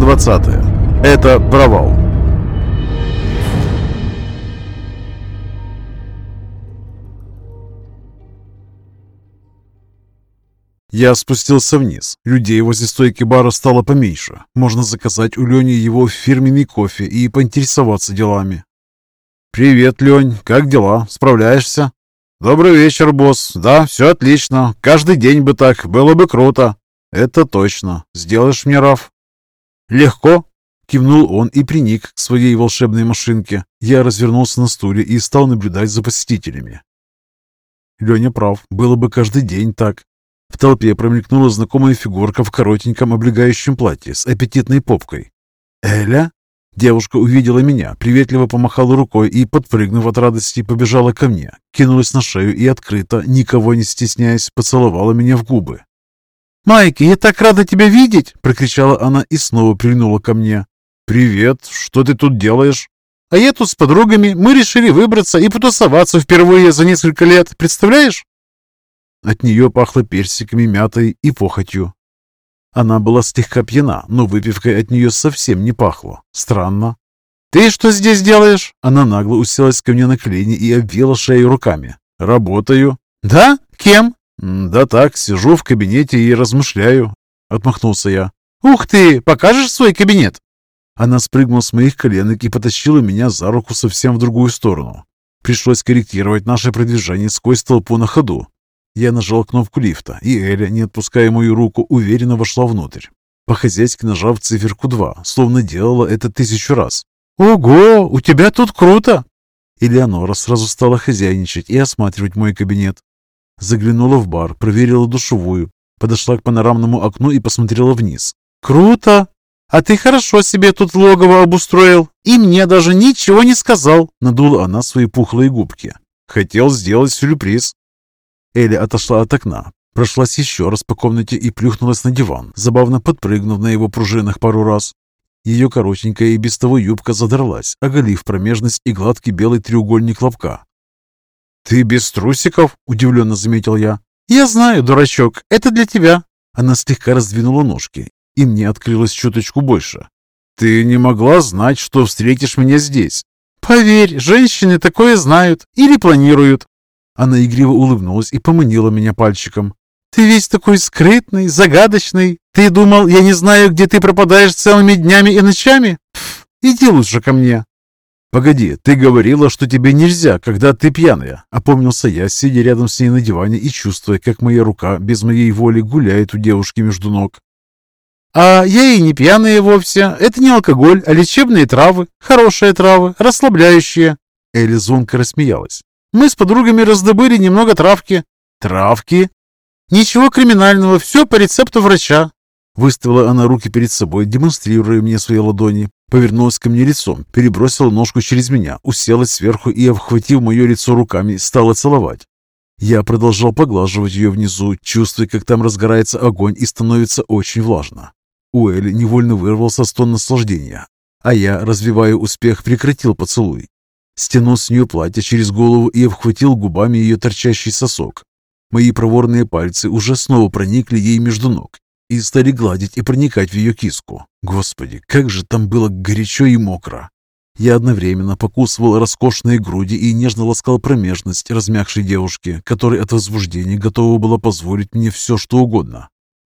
Глава 20. Это провал. Я спустился вниз. Людей возле стойки бара стало поменьше. Можно заказать у Лени его фирменный кофе и поинтересоваться делами. «Привет, Лень. Как дела? Справляешься?» «Добрый вечер, босс. Да, все отлично. Каждый день бы так. Было бы круто». «Это точно. Сделаешь мне, Раф?» «Легко!» — кивнул он и приник к своей волшебной машинке. Я развернулся на стуле и стал наблюдать за посетителями. Леня прав, было бы каждый день так. В толпе промелькнула знакомая фигурка в коротеньком облегающем платье с аппетитной попкой. «Эля?» Девушка увидела меня, приветливо помахала рукой и, подпрыгнув от радости, побежала ко мне, кинулась на шею и открыто, никого не стесняясь, поцеловала меня в губы. «Майки, я так рада тебя видеть!» — прокричала она и снова прильнула ко мне. «Привет! Что ты тут делаешь?» «А я тут с подругами. Мы решили выбраться и потусоваться впервые за несколько лет. Представляешь?» От нее пахло персиками, мятой и похотью. Она была слегка пьяна, но выпивкой от нее совсем не пахло. Странно. «Ты что здесь делаешь?» Она нагло уселась ко мне на колени и обвила шею руками. «Работаю». «Да? Кем?» «Да так, сижу в кабинете и размышляю», — отмахнулся я. «Ух ты! Покажешь свой кабинет?» Она спрыгнула с моих коленок и потащила меня за руку совсем в другую сторону. Пришлось корректировать наше продвижение сквозь толпу на ходу. Я нажал кнопку лифта, и Эля, не отпуская мою руку, уверенно вошла внутрь. По-хозяйски нажав циферку 2, словно делала это тысячу раз. «Ого, у тебя тут круто!» Элеонора сразу стала хозяйничать и осматривать мой кабинет. Заглянула в бар, проверила душевую, подошла к панорамному окну и посмотрела вниз. «Круто! А ты хорошо себе тут логово обустроил, и мне даже ничего не сказал!» Надула она свои пухлые губки. «Хотел сделать сюрприз». Эля отошла от окна, прошлась еще раз по комнате и плюхнулась на диван, забавно подпрыгнув на его пружинах пару раз. Ее коротенькая и без того юбка задралась, оголив промежность и гладкий белый треугольник лобка. «Ты без трусиков?» – удивленно заметил я. «Я знаю, дурачок, это для тебя». Она слегка раздвинула ножки, и мне открылось чуточку больше. «Ты не могла знать, что встретишь меня здесь?» «Поверь, женщины такое знают или планируют». Она игриво улыбнулась и поманила меня пальчиком. «Ты весь такой скрытный, загадочный. Ты думал, я не знаю, где ты пропадаешь целыми днями и ночами? Пф, иди лучше ко мне. «Погоди, ты говорила, что тебе нельзя, когда ты пьяная», — опомнился я, сидя рядом с ней на диване и чувствуя, как моя рука без моей воли гуляет у девушки между ног. «А я и не пьяная вовсе. Это не алкоголь, а лечебные травы. Хорошие травы, расслабляющие». Элли звонко рассмеялась. «Мы с подругами раздобыли немного травки». «Травки?» «Ничего криминального, все по рецепту врача». Выставила она руки перед собой, демонстрируя мне свои ладони. Повернулась ко мне лицом, перебросила ножку через меня, уселась сверху и, обхватив мое лицо руками, стала целовать. Я продолжал поглаживать ее внизу, чувствуя, как там разгорается огонь и становится очень влажно. У невольно вырвался стон наслаждения, а я, развивая успех, прекратил поцелуй. Стянул с нее платье через голову и обхватил губами ее торчащий сосок. Мои проворные пальцы уже снова проникли ей между ног, и стали гладить и проникать в ее киску. Господи, как же там было горячо и мокро! Я одновременно покусывал роскошные груди и нежно ласкал промежность размягшей девушки, которая от возбуждения готова была позволить мне все, что угодно.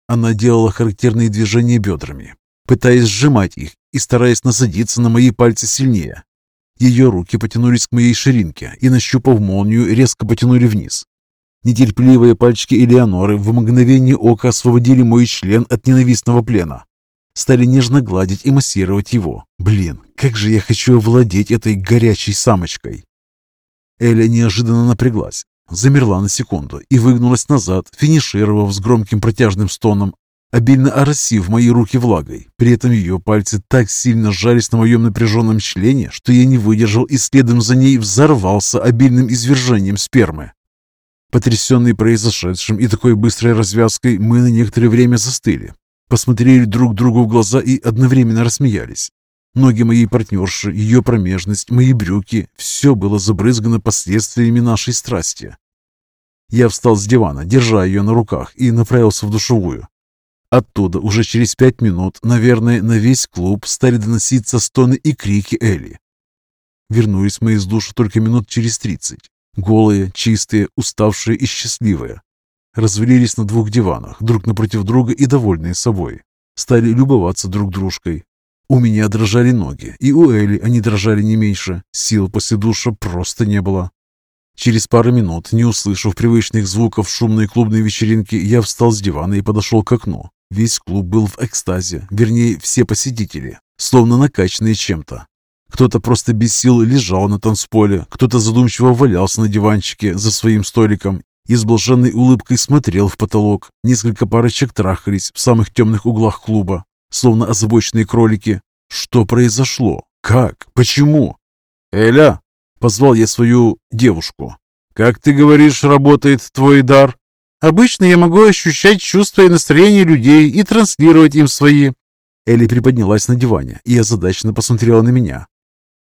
Она делала характерные движения бедрами, пытаясь сжимать их и стараясь насадиться на мои пальцы сильнее. Ее руки потянулись к моей ширинке и, нащупав молнию, резко потянули вниз. Нетерпеливые пальчики Элеоноры в мгновение ока освободили мой член от ненавистного плена. Стали нежно гладить и массировать его. Блин, как же я хочу овладеть этой горячей самочкой. Эля неожиданно напряглась, замерла на секунду и выгнулась назад, финишировав с громким протяжным стоном, обильно оросив мои руки влагой. При этом ее пальцы так сильно сжались на моем напряженном члене, что я не выдержал и следом за ней взорвался обильным извержением спермы. Потрясенные произошедшим и такой быстрой развязкой, мы на некоторое время застыли, посмотрели друг другу в глаза и одновременно рассмеялись. Ноги моей партнерши, ее промежность, мои брюки – все было забрызгано последствиями нашей страсти. Я встал с дивана, держа ее на руках, и направился в душевую. Оттуда уже через пять минут, наверное, на весь клуб стали доноситься стоны и крики Элли. Вернулись мы из душа только минут через тридцать. Голые, чистые, уставшие и счастливые. Развалились на двух диванах, друг напротив друга и довольные собой. Стали любоваться друг дружкой. У меня дрожали ноги, и у Элли они дрожали не меньше. Сил после душа просто не было. Через пару минут, не услышав привычных звуков шумной клубной вечеринки, я встал с дивана и подошел к окну. Весь клуб был в экстазе, вернее, все посетители, словно накачанные чем-то. Кто-то просто без сил лежал на танцполе, кто-то задумчиво валялся на диванчике за своим столиком и с блаженной улыбкой смотрел в потолок. Несколько парочек трахались в самых темных углах клуба, словно озабоченные кролики. Что произошло? Как? Почему? «Эля!» Позвал я свою девушку. «Как ты говоришь, работает твой дар?» «Обычно я могу ощущать чувства и настроение людей и транслировать им свои». Элли приподнялась на диване и озадаченно посмотрела на меня.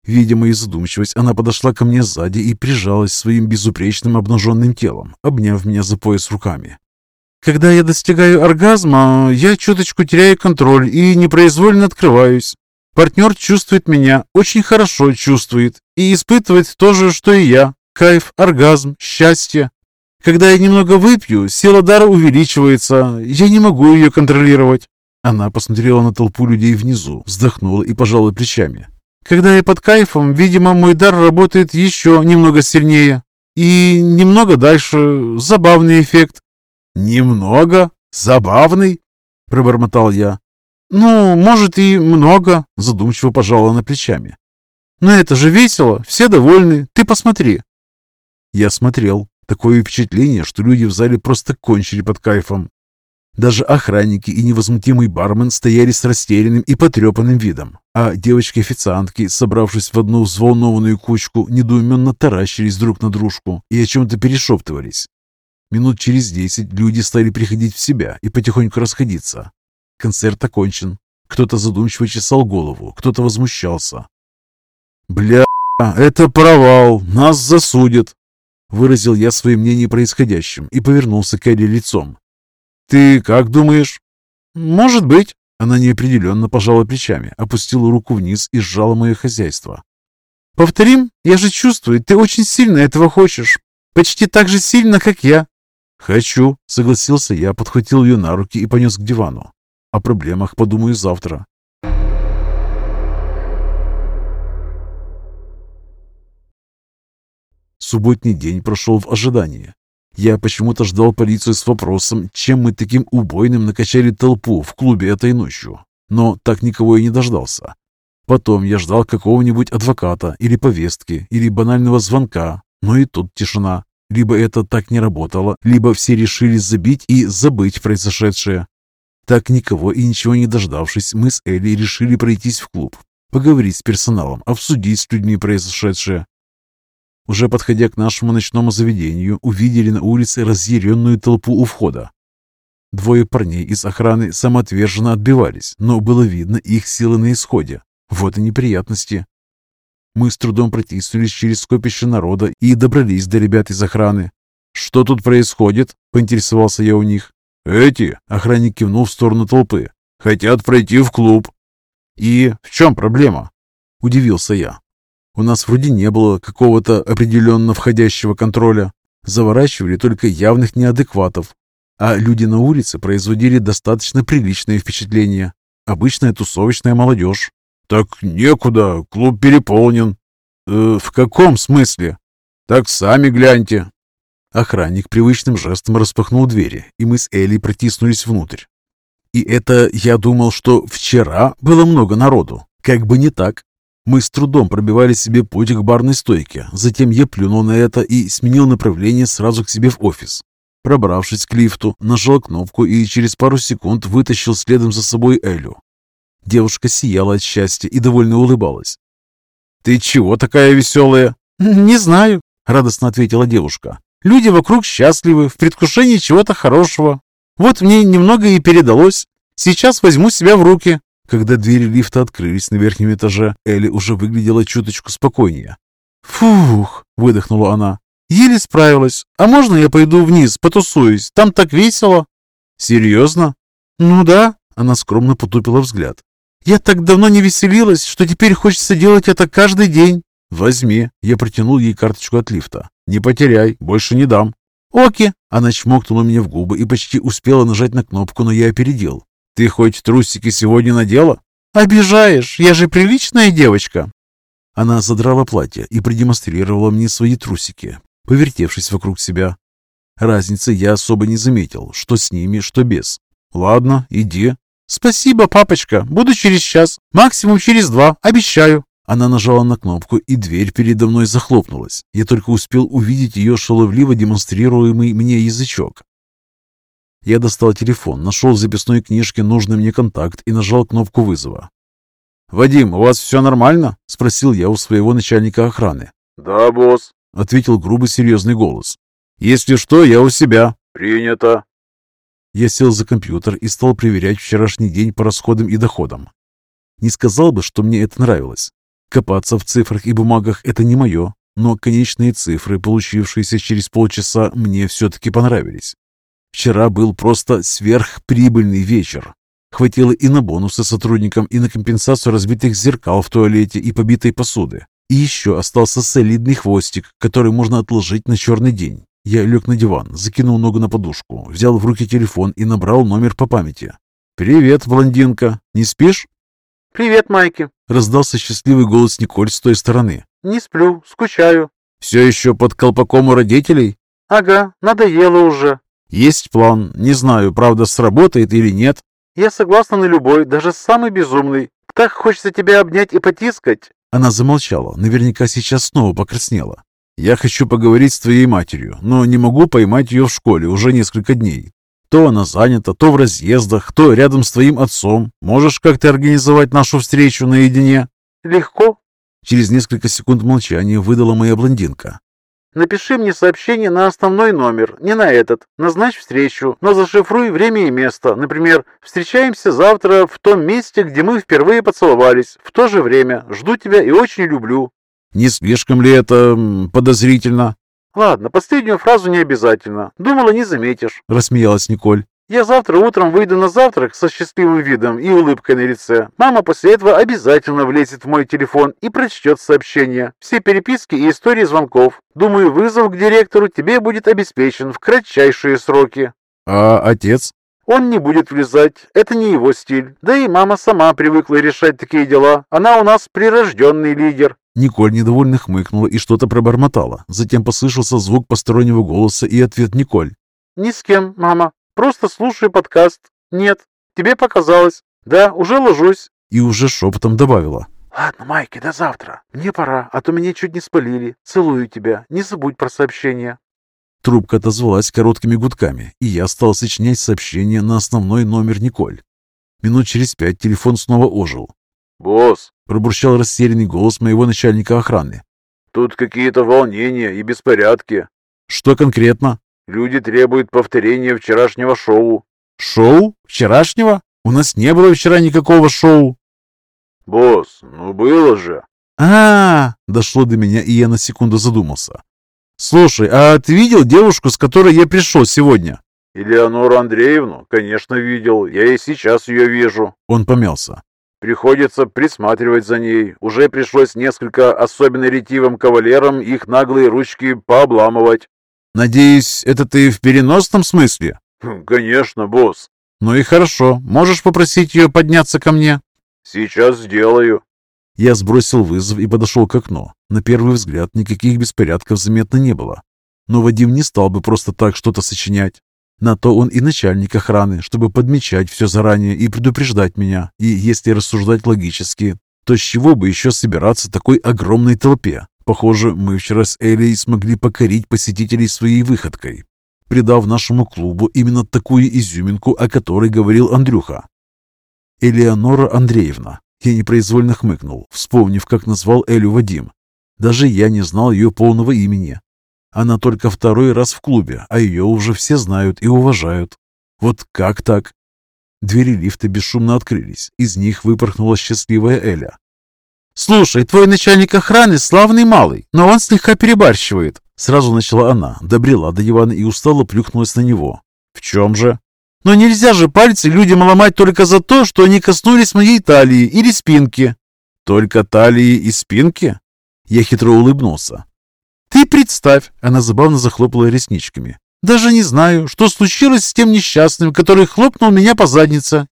Видя мою задумчивость, она подошла ко мне сзади и прижалась своим безупречным обнаженным телом, обняв меня за пояс руками. «Когда я достигаю оргазма, я чуточку теряю контроль и непроизвольно открываюсь. Партнер чувствует меня, очень хорошо чувствует и испытывает то же, что и я. Кайф, оргазм, счастье. Когда я немного выпью, сила дара увеличивается, я не могу ее контролировать. Она посмотрела на толпу людей внизу, вздохнула и пожала плечами. Когда я под кайфом, видимо, мой дар работает еще немного сильнее. И немного дальше. Забавный эффект. «Немного? Забавный?» – пробормотал я. «Ну, может, и много», — задумчиво пожала на плечами. «Но это же весело, все довольны, ты посмотри». Я смотрел. Такое впечатление, что люди в зале просто кончили под кайфом. Даже охранники и невозмутимый бармен стояли с растерянным и потрепанным видом, а девочки-официантки, собравшись в одну взволнованную кучку, недоуменно таращились друг на дружку и о чем-то перешептывались. Минут через десять люди стали приходить в себя и потихоньку расходиться. Концерт окончен. Кто-то задумчиво чесал голову, кто-то возмущался. «Бля, это провал! Нас засудят!» Выразил я свое мнение происходящем и повернулся к Элли лицом. «Ты как думаешь?» «Может быть». Она неопределенно пожала плечами, опустила руку вниз и сжала мое хозяйство. «Повторим? Я же чувствую, ты очень сильно этого хочешь. Почти так же сильно, как я». «Хочу», — согласился я, подхватил ее на руки и понес к дивану. О проблемах подумаю завтра. Субботний день прошел в ожидании. Я почему-то ждал полицию с вопросом, чем мы таким убойным накачали толпу в клубе этой ночью. Но так никого и не дождался. Потом я ждал какого-нибудь адвоката или повестки, или банального звонка, но и тут тишина. Либо это так не работало, либо все решили забить и забыть произошедшее. Так никого и ничего не дождавшись, мы с Элли решили пройтись в клуб, поговорить с персоналом, обсудить с людьми произошедшее. Уже подходя к нашему ночному заведению, увидели на улице разъяренную толпу у входа. Двое парней из охраны самоотверженно отбивались, но было видно их силы на исходе. Вот и неприятности. Мы с трудом протиснулись через скопище народа и добрались до ребят из охраны. «Что тут происходит?» – поинтересовался я у них. «Эти?» — охранник кивнул в сторону толпы. «Хотят пройти в клуб». «И в чем проблема?» — удивился я. «У нас вроде не было какого-то определенно входящего контроля. Заворачивали только явных неадекватов. А люди на улице производили достаточно приличное впечатление. Обычная тусовочная молодежь». «Так некуда, клуб переполнен». «Э, «В каком смысле?» «Так сами гляньте, Охранник привычным жестом распахнул двери, и мы с Элей протиснулись внутрь. И это я думал, что вчера было много народу. Как бы не так. Мы с трудом пробивали себе путь к барной стойке. Затем я плюнул на это и сменил направление сразу к себе в офис. Пробравшись к лифту, нажал кнопку и через пару секунд вытащил следом за собой Элю. Девушка сияла от счастья и довольно улыбалась. «Ты чего такая веселая?» «Не знаю», — радостно ответила девушка. Люди вокруг счастливы, в предвкушении чего-то хорошего. Вот мне немного и передалось. Сейчас возьму себя в руки». Когда двери лифта открылись на верхнем этаже, Элли уже выглядела чуточку спокойнее. «Фух!» — выдохнула она. «Еле справилась. А можно я пойду вниз, потусуюсь? Там так весело!» «Серьезно?» Ну да, она скромно потупила взгляд. Я так давно не веселилась, что теперь хочется делать это каждый день. Возьми, я протянул ей карточку от лифта. Не потеряй, больше не дам. Оки. Она чмокнула мне в губы и почти успела нажать на кнопку, но я опередил. Ты хоть трусики сегодня надела? Обижаешь, я же приличная девочка. Она задрала платье и продемонстрировала мне свои трусики, повертевшись вокруг себя. Разницы я особо не заметил, что с ними, что без. Ладно, иди. Спасибо, папочка. Буду через час, максимум через два, обещаю. Она нажала на кнопку, и дверь передо мной захлопнулась. Я только успел увидеть ее шаловливо демонстрируемый мне язычок. Я достал телефон, нашел в записной книжке нужный мне контакт и нажал кнопку вызова. «Вадим, у вас все нормально?» – спросил я у своего начальника охраны. «Да, босс», – ответил грубый серьезный голос. «Если что, я у себя». «Принято». Я сел за компьютер и стал проверять вчерашний день по расходам и доходам. Не сказал бы, что мне это нравилось. Копаться в цифрах и бумагах – это не мое, но конечные цифры, получившиеся через полчаса, мне все-таки понравились. Вчера был просто сверхприбыльный вечер. Хватило и на бонусы сотрудникам, и на компенсацию разбитых зеркал в туалете и побитой посуды. И еще остался солидный хвостик, который можно отложить на черный день. Я лег на диван, закинул ногу на подушку, взял в руки телефон и набрал номер по памяти. «Привет, блондинка. Не спишь?» «Привет, Майки», — раздался счастливый голос Николь с той стороны. «Не сплю, скучаю». «Все еще под колпаком у родителей?» «Ага, надоело уже». «Есть план. Не знаю, правда, сработает или нет». «Я согласна на любой, даже самый безумный. Так хочется тебя обнять и потискать». Она замолчала, наверняка сейчас снова покраснела. «Я хочу поговорить с твоей матерью, но не могу поймать ее в школе уже несколько дней. То она занята, то в разъездах, то рядом с твоим отцом. Можешь как-то организовать нашу встречу наедине?» «Легко». Через несколько секунд молчания выдала моя блондинка. Напиши мне сообщение на основной номер, не на этот. Назначь встречу, но зашифруй время и место. Например, встречаемся завтра в том месте, где мы впервые поцеловались. В то же время. Жду тебя и очень люблю. Не слишком ли это подозрительно? Ладно, последнюю фразу не обязательно. Думала, не заметишь. Рассмеялась Николь. Я завтра утром выйду на завтрак со счастливым видом и улыбкой на лице. Мама после этого обязательно влезет в мой телефон и прочтет сообщение, все переписки и истории звонков. Думаю, вызов к директору тебе будет обеспечен в кратчайшие сроки. А отец? Он не будет влезать, это не его стиль. Да и мама сама привыкла решать такие дела. Она у нас прирожденный лидер. Николь недовольно хмыкнула и что-то пробормотала. Затем послышался звук постороннего голоса и ответ Николь. «Ни с кем, мама. Просто слушаю подкаст. Нет, тебе показалось. Да, уже ложусь. И уже шепотом добавила. Ладно, Майки, до завтра. Мне пора, а то меня чуть не спалили. Целую тебя. Не забудь про сообщение. Трубка отозвалась короткими гудками, и я стал сочинять сообщение на основной номер Николь. Минут через пять телефон снова ожил. «Босс!» – пробурчал растерянный голос моего начальника охраны. «Тут какие-то волнения и беспорядки». «Что конкретно?» Люди требуют повторения вчерашнего шоу. Шоу? Вчерашнего? У нас не было вчера никакого шоу. Босс, ну было же. А, -а, а, дошло до меня, и я на секунду задумался. Слушай, а ты видел девушку, с которой я пришел сегодня? Элеонору Андреевну? Конечно, видел. Я и сейчас ее вижу. Он помялся. Приходится присматривать за ней. Уже пришлось несколько особенно ретивым кавалерам их наглые ручки пообламывать. «Надеюсь, это ты в переносном смысле?» хм, «Конечно, босс». «Ну и хорошо. Можешь попросить ее подняться ко мне?» «Сейчас сделаю». Я сбросил вызов и подошел к окну. На первый взгляд никаких беспорядков заметно не было. Но Вадим не стал бы просто так что-то сочинять. На то он и начальник охраны, чтобы подмечать все заранее и предупреждать меня. И если рассуждать логически, то с чего бы еще собираться такой огромной толпе? Похоже, мы вчера с Элей смогли покорить посетителей своей выходкой, придав нашему клубу именно такую изюминку, о которой говорил Андрюха. Элеонора Андреевна. Я непроизвольно хмыкнул, вспомнив, как назвал Элю Вадим. Даже я не знал ее полного имени. Она только второй раз в клубе, а ее уже все знают и уважают. Вот как так? Двери лифта бесшумно открылись. Из них выпорхнула счастливая Эля. «Слушай, твой начальник охраны славный малый, но он слегка перебарщивает». Сразу начала она, добрела до дивана и устало плюхнулась на него. «В чем же?» Но нельзя же пальцы людям ломать только за то, что они коснулись моей талии или спинки. Только талии и спинки? Я хитро улыбнулся. Ты представь, она забавно захлопала ресничками. Даже не знаю, что случилось с тем несчастным, который хлопнул меня по заднице.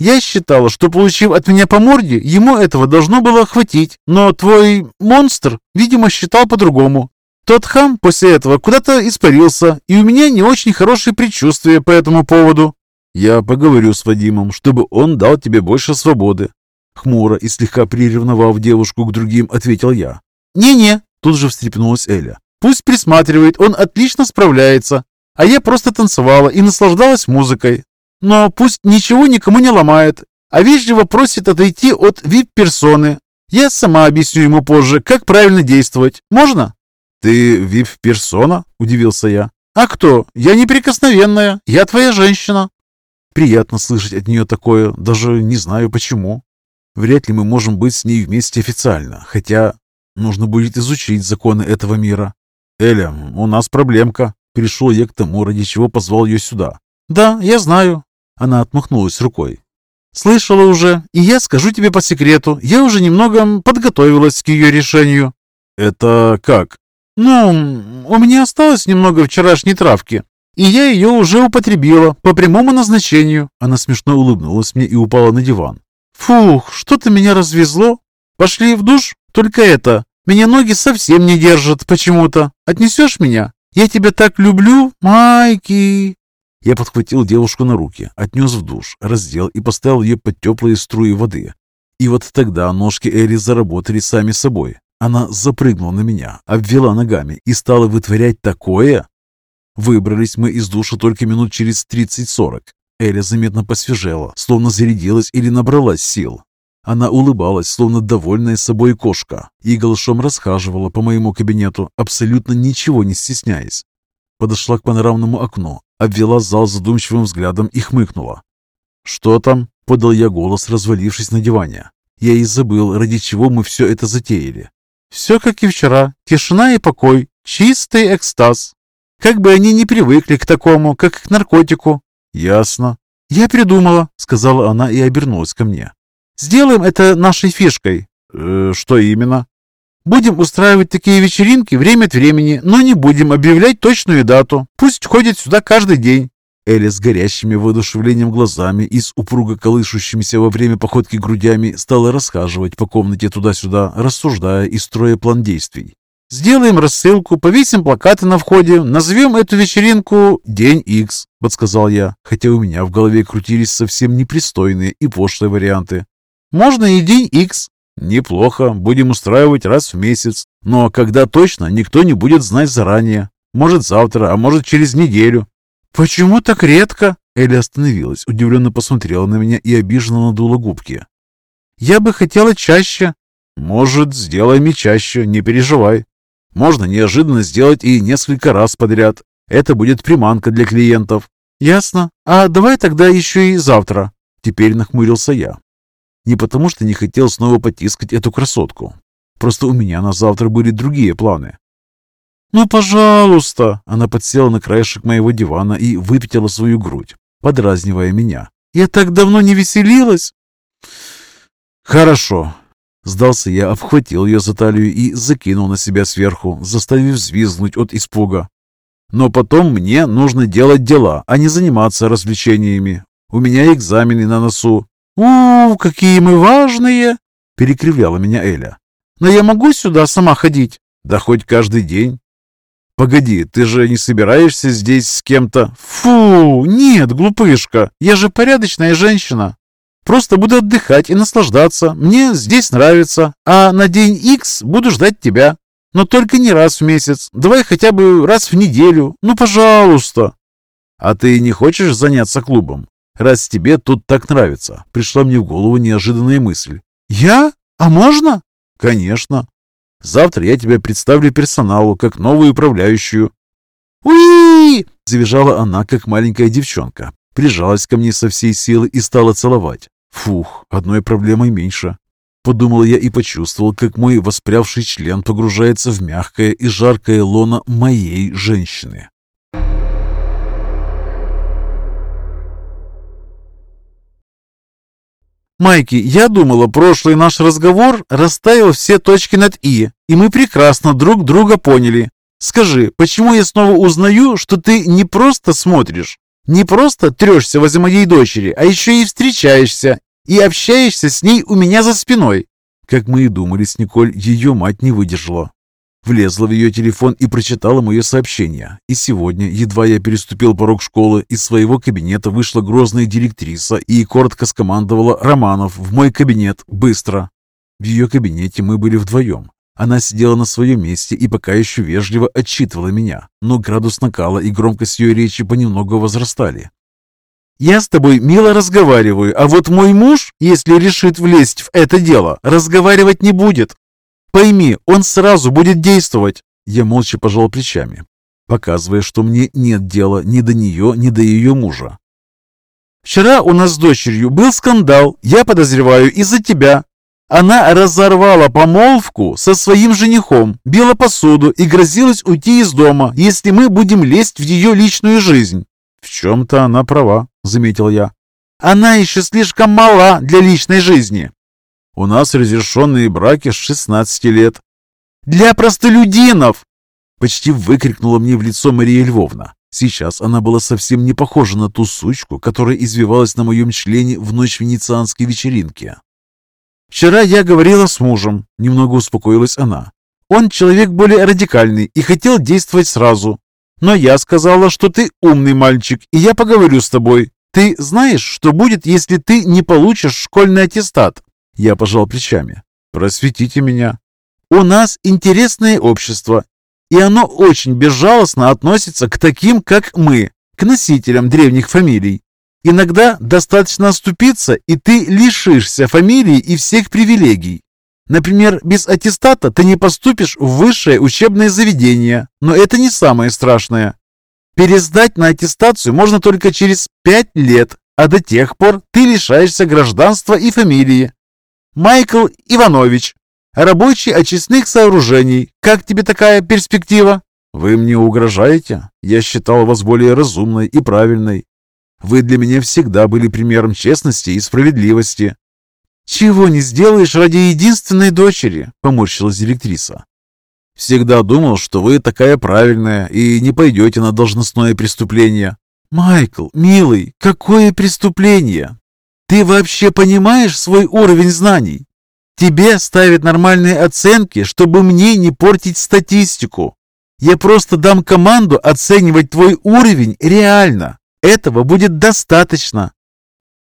Я считала, что, получив от меня по морде, ему этого должно было хватить, но твой монстр, видимо, считал по-другому. Тот хам после этого куда-то испарился, и у меня не очень хорошие предчувствия по этому поводу. Я поговорю с Вадимом, чтобы он дал тебе больше свободы. Хмуро и слегка приревновав девушку к другим, ответил я. «Не-не», — тут же встрепенулась Эля. «Пусть присматривает, он отлично справляется. А я просто танцевала и наслаждалась музыкой. Но пусть ничего никому не ломает, а вежливо просит отойти от вип-персоны. Я сама объясню ему позже, как правильно действовать. Можно?» «Ты вип-персона?» – удивился я. «А кто? Я неприкосновенная. Я твоя женщина». Приятно слышать от нее такое, даже не знаю почему. Вряд ли мы можем быть с ней вместе официально, хотя нужно будет изучить законы этого мира. «Эля, у нас проблемка». Перешел я к тому, ради чего позвал ее сюда. «Да, я знаю. Она отмахнулась рукой. «Слышала уже, и я скажу тебе по секрету, я уже немного подготовилась к ее решению». «Это как?» «Ну, у меня осталось немного вчерашней травки, и я ее уже употребила по прямому назначению». Она смешно улыбнулась мне и упала на диван. «Фух, что-то меня развезло. Пошли в душ? Только это, меня ноги совсем не держат почему-то. Отнесешь меня? Я тебя так люблю, Майки!» Я подхватил девушку на руки, отнес в душ, раздел и поставил ее под теплые струи воды. И вот тогда ножки Эли заработали сами собой. Она запрыгнула на меня, обвела ногами и стала вытворять такое. Выбрались мы из душа только минут через 30-40. Эля заметно посвежела, словно зарядилась или набралась сил. Она улыбалась, словно довольная собой кошка, и голышом расхаживала по моему кабинету, абсолютно ничего не стесняясь. Подошла к панорамному окну, обвела зал задумчивым взглядом и хмыкнула. «Что там?» — подал я голос, развалившись на диване. Я и забыл, ради чего мы все это затеяли. «Все как и вчера. Тишина и покой. Чистый экстаз. Как бы они ни привыкли к такому, как к наркотику». «Ясно». «Я придумала», — сказала она и обернулась ко мне. «Сделаем это нашей фишкой». «Э, «Что именно?» Будем устраивать такие вечеринки время от времени, но не будем объявлять точную дату. Пусть ходят сюда каждый день». Эля с горящими воодушевлением глазами и с упруго колышущимися во время походки грудями стала расхаживать по комнате туда-сюда, рассуждая и строя план действий. «Сделаем рассылку, повесим плакаты на входе, назовем эту вечеринку «День Икс», — подсказал я, хотя у меня в голове крутились совсем непристойные и пошлые варианты. «Можно и День Икс», Неплохо, будем устраивать раз в месяц. Но когда точно, никто не будет знать заранее. Может завтра, а может через неделю. Почему так редко? Элли остановилась, удивленно посмотрела на меня и обиженно надула губки. Я бы хотела чаще. Может, сделаем и чаще, не переживай. Можно неожиданно сделать и несколько раз подряд. Это будет приманка для клиентов. Ясно. А давай тогда еще и завтра. Теперь нахмурился я. Не потому что не хотел снова потискать эту красотку. Просто у меня на завтра были другие планы. «Ну, пожалуйста!» Она подсела на краешек моего дивана и выпятила свою грудь, подразнивая меня. «Я так давно не веселилась!» «Хорошо!» Сдался я, обхватил ее за талию и закинул на себя сверху, заставив взвизгнуть от испуга. «Но потом мне нужно делать дела, а не заниматься развлечениями. У меня экзамены на носу, «У, какие мы важные!» — перекривляла меня Эля. «Но я могу сюда сама ходить?» «Да хоть каждый день». «Погоди, ты же не собираешься здесь с кем-то?» «Фу, нет, глупышка, я же порядочная женщина. Просто буду отдыхать и наслаждаться. Мне здесь нравится. А на день Икс буду ждать тебя. Но только не раз в месяц. Давай хотя бы раз в неделю. Ну, пожалуйста». «А ты не хочешь заняться клубом? Раз тебе тут так нравится, пришла мне в голову неожиданная мысль. Я? А можно? Конечно. Завтра я тебя представлю персоналу, как новую управляющую. Уи! Завизжала она, как маленькая девчонка. Прижалась ко мне со всей силы и стала целовать. Фух, одной проблемой меньше. Подумал я и почувствовал, как мой воспрявший член погружается в мягкое и жаркое лоно моей женщины. Майки, я думала, прошлый наш разговор расставил все точки над «и», и мы прекрасно друг друга поняли. Скажи, почему я снова узнаю, что ты не просто смотришь, не просто трешься возле моей дочери, а еще и встречаешься и общаешься с ней у меня за спиной?» Как мы и думали с Николь, ее мать не выдержала. Влезла в ее телефон и прочитала мое сообщение. И сегодня, едва я переступил порог школы, из своего кабинета вышла грозная директриса и коротко скомандовала «Романов, в мой кабинет, быстро!». В ее кабинете мы были вдвоем. Она сидела на своем месте и пока еще вежливо отчитывала меня, но градус накала и громкость ее речи понемногу возрастали. «Я с тобой мило разговариваю, а вот мой муж, если решит влезть в это дело, разговаривать не будет. Пойми, он сразу будет действовать. Я молча пожал плечами, показывая, что мне нет дела ни до нее, ни до ее мужа. Вчера у нас с дочерью был скандал, я подозреваю, из-за тебя. Она разорвала помолвку со своим женихом, била посуду и грозилась уйти из дома, если мы будем лезть в ее личную жизнь. В чем-то она права, заметил я. Она еще слишком мала для личной жизни. У нас разрешенные браки с 16 лет. Для простолюдинов! Почти выкрикнула мне в лицо Мария Львовна. Сейчас она была совсем не похожа на ту сучку, которая извивалась на моем члене в ночь венецианской вечеринки. «Вчера я говорила с мужем», — немного успокоилась она. «Он человек более радикальный и хотел действовать сразу. Но я сказала, что ты умный мальчик, и я поговорю с тобой. Ты знаешь, что будет, если ты не получишь школьный аттестат?» Я пожал плечами. «Просветите меня». «У нас интересное общество, и оно очень безжалостно относится к таким, как мы, к носителям древних фамилий. Иногда достаточно оступиться, и ты лишишься фамилии и всех привилегий. Например, без аттестата ты не поступишь в высшее учебное заведение, но это не самое страшное. Пересдать на аттестацию можно только через пять лет, а до тех пор ты лишаешься гражданства и фамилии. Майкл Иванович, рабочий очистных сооружений. Как тебе такая перспектива? Вы мне угрожаете? Я считал вас более разумной и правильной. Вы для меня всегда были примером честности и справедливости. Чего не сделаешь ради единственной дочери, поморщилась директриса. Всегда думал, что вы такая правильная и не пойдете на должностное преступление. Майкл, милый, какое преступление? Ты вообще понимаешь свой уровень знаний? Тебе ставят нормальные оценки, чтобы мне не портить статистику. Я просто дам команду оценивать твой уровень реально. Этого будет достаточно.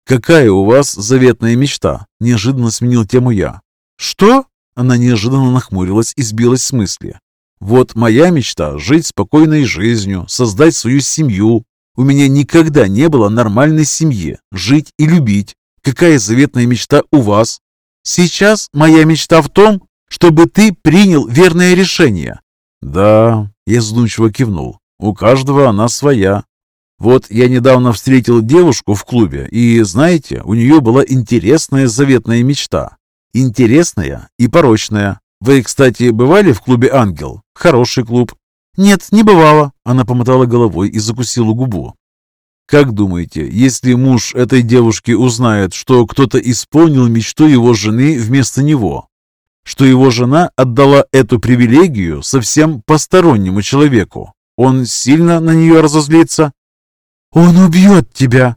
Какая у вас заветная мечта? Неожиданно сменил тему я. Что? Она неожиданно нахмурилась и сбилась с мысли. Вот моя мечта – жить спокойной жизнью, создать свою семью, у меня никогда не было нормальной семьи, жить и любить. Какая заветная мечта у вас? Сейчас моя мечта в том, чтобы ты принял верное решение. Да, я задумчиво кивнул. У каждого она своя. Вот я недавно встретил девушку в клубе, и, знаете, у нее была интересная заветная мечта. Интересная и порочная. Вы, кстати, бывали в клубе «Ангел»? Хороший клуб. «Нет, не бывало», — она помотала головой и закусила губу. «Как думаете, если муж этой девушки узнает, что кто-то исполнил мечту его жены вместо него, что его жена отдала эту привилегию совсем постороннему человеку, он сильно на нее разозлится?» «Он убьет тебя!»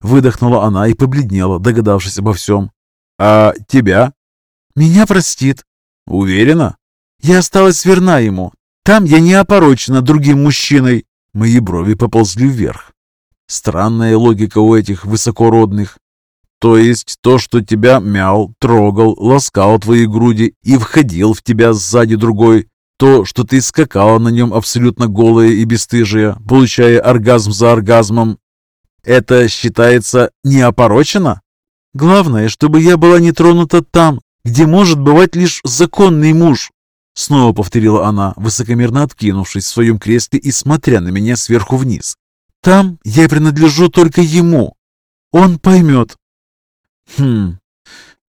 Выдохнула она и побледнела, догадавшись обо всем. «А тебя?» «Меня простит». «Уверена?» «Я осталась верна ему, там я не опорочена другим мужчиной. Мои брови поползли вверх. Странная логика у этих высокородных. То есть то, что тебя мял, трогал, ласкал твои груди и входил в тебя сзади другой, то, что ты скакала на нем абсолютно голая и бесстыжая, получая оргазм за оргазмом, это считается неопорочено? Главное, чтобы я была не тронута там, где может бывать лишь законный муж. Снова повторила она, высокомерно откинувшись в своем кресле и смотря на меня сверху вниз. «Там я принадлежу только ему. Он поймет». «Хм,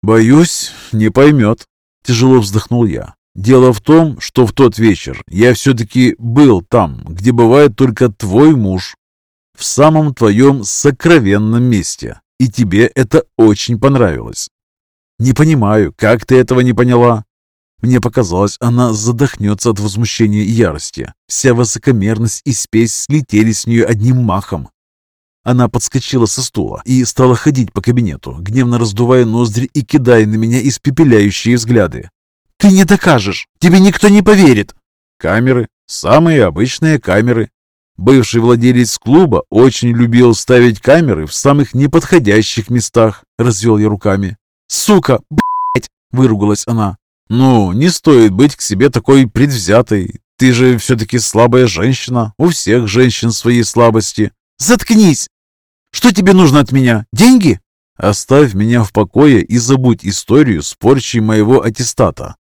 боюсь, не поймет», — тяжело вздохнул я. «Дело в том, что в тот вечер я все-таки был там, где бывает только твой муж, в самом твоем сокровенном месте. И тебе это очень понравилось. Не понимаю, как ты этого не поняла? Мне показалось, она задохнется от возмущения и ярости. Вся высокомерность и спесь слетели с нее одним махом. Она подскочила со стула и стала ходить по кабинету, гневно раздувая ноздри и кидая на меня испепеляющие взгляды. «Ты не докажешь! Тебе никто не поверит!» Камеры, самые обычные камеры. Бывший владелец клуба очень любил ставить камеры в самых неподходящих местах, развел я руками. «Сука! Блять!» – выругалась она. «Ну, не стоит быть к себе такой предвзятой. Ты же все-таки слабая женщина. У всех женщин свои слабости. Заткнись! Что тебе нужно от меня? Деньги? Оставь меня в покое и забудь историю с порчей моего аттестата.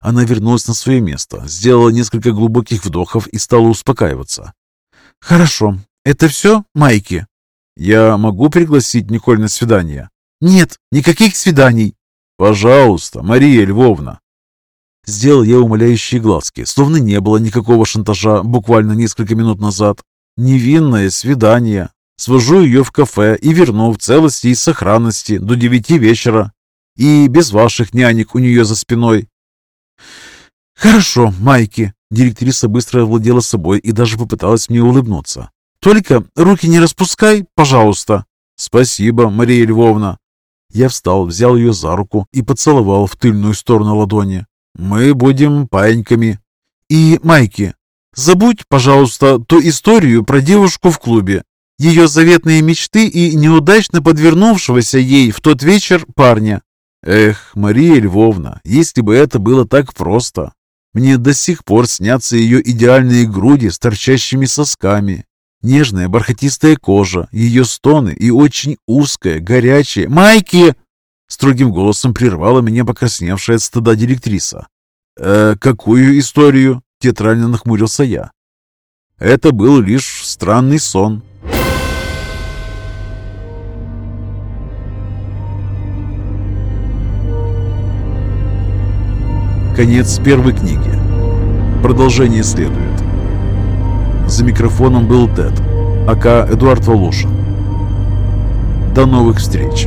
Она вернулась на свое место, сделала несколько глубоких вдохов и стала успокаиваться. «Хорошо. Это все, Майки?» «Я могу пригласить Николь на свидание?» «Нет, никаких свиданий». «Пожалуйста, Мария Львовна». Сделал я умоляющие глазки, словно не было никакого шантажа буквально несколько минут назад. Невинное свидание. Свожу ее в кафе и верну в целости и сохранности до девяти вечера. И без ваших нянек у нее за спиной. «Хорошо, Майки». Директриса быстро овладела собой и даже попыталась мне улыбнуться. «Только руки не распускай, пожалуйста». «Спасибо, Мария Львовна». Я встал, взял ее за руку и поцеловал в тыльную сторону ладони. «Мы будем паиньками». «И, Майки, забудь, пожалуйста, ту историю про девушку в клубе ее заветные мечты и неудачно подвернувшегося ей в тот вечер парня. Эх, Мария Львовна, если бы это было так просто. Мне до сих пор снятся ее идеальные груди с торчащими сосками, нежная бархатистая кожа, ее стоны и очень узкая, горячая... «Майки!» Строгим голосом прервала меня покрасневшая от стыда директриса. «Э, «Какую историю?» – театрально нахмурился я. Это был лишь странный сон, Конец первой книги. Продолжение следует. За микрофоном был Тед, АК Эдуард Волошин. До новых встреч!